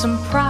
some problems,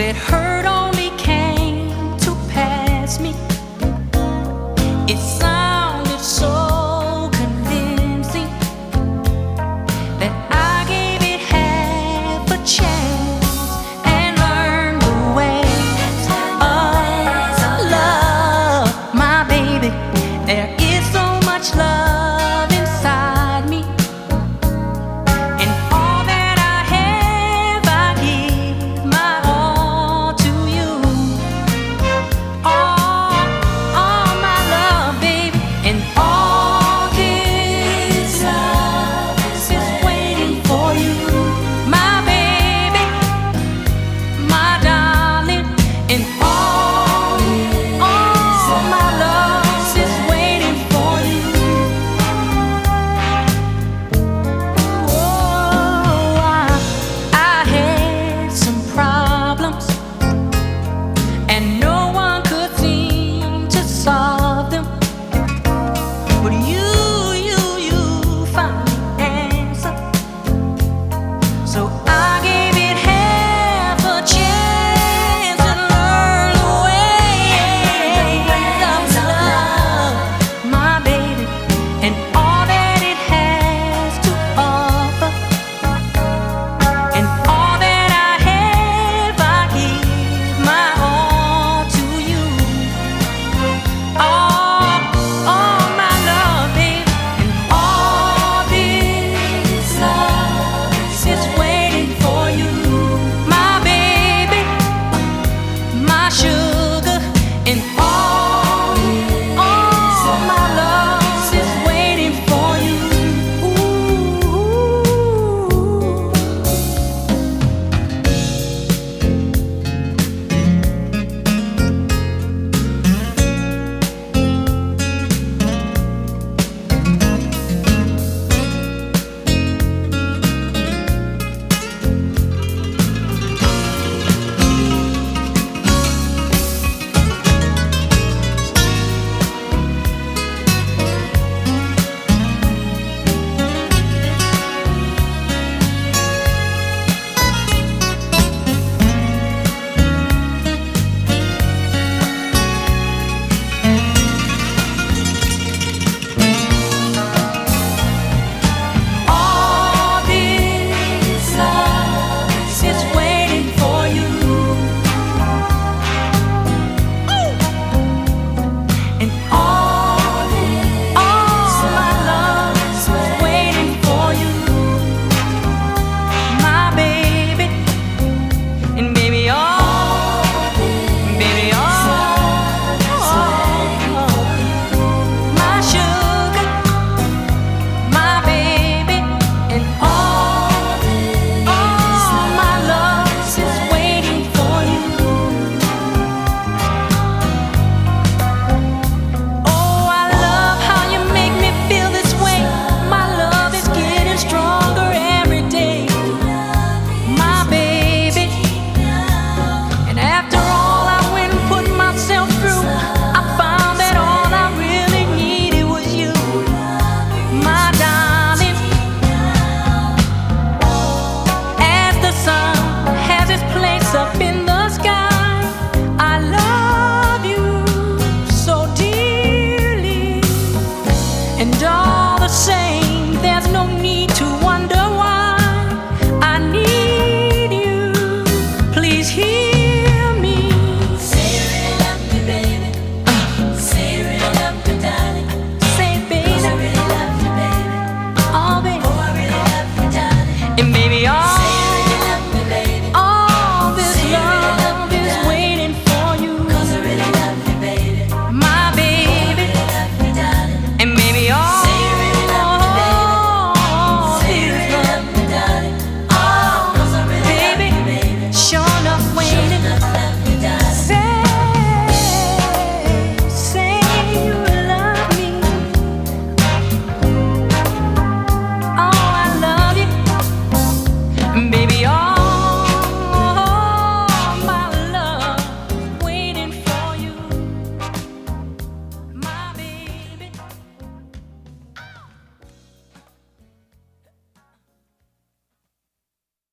said hurt only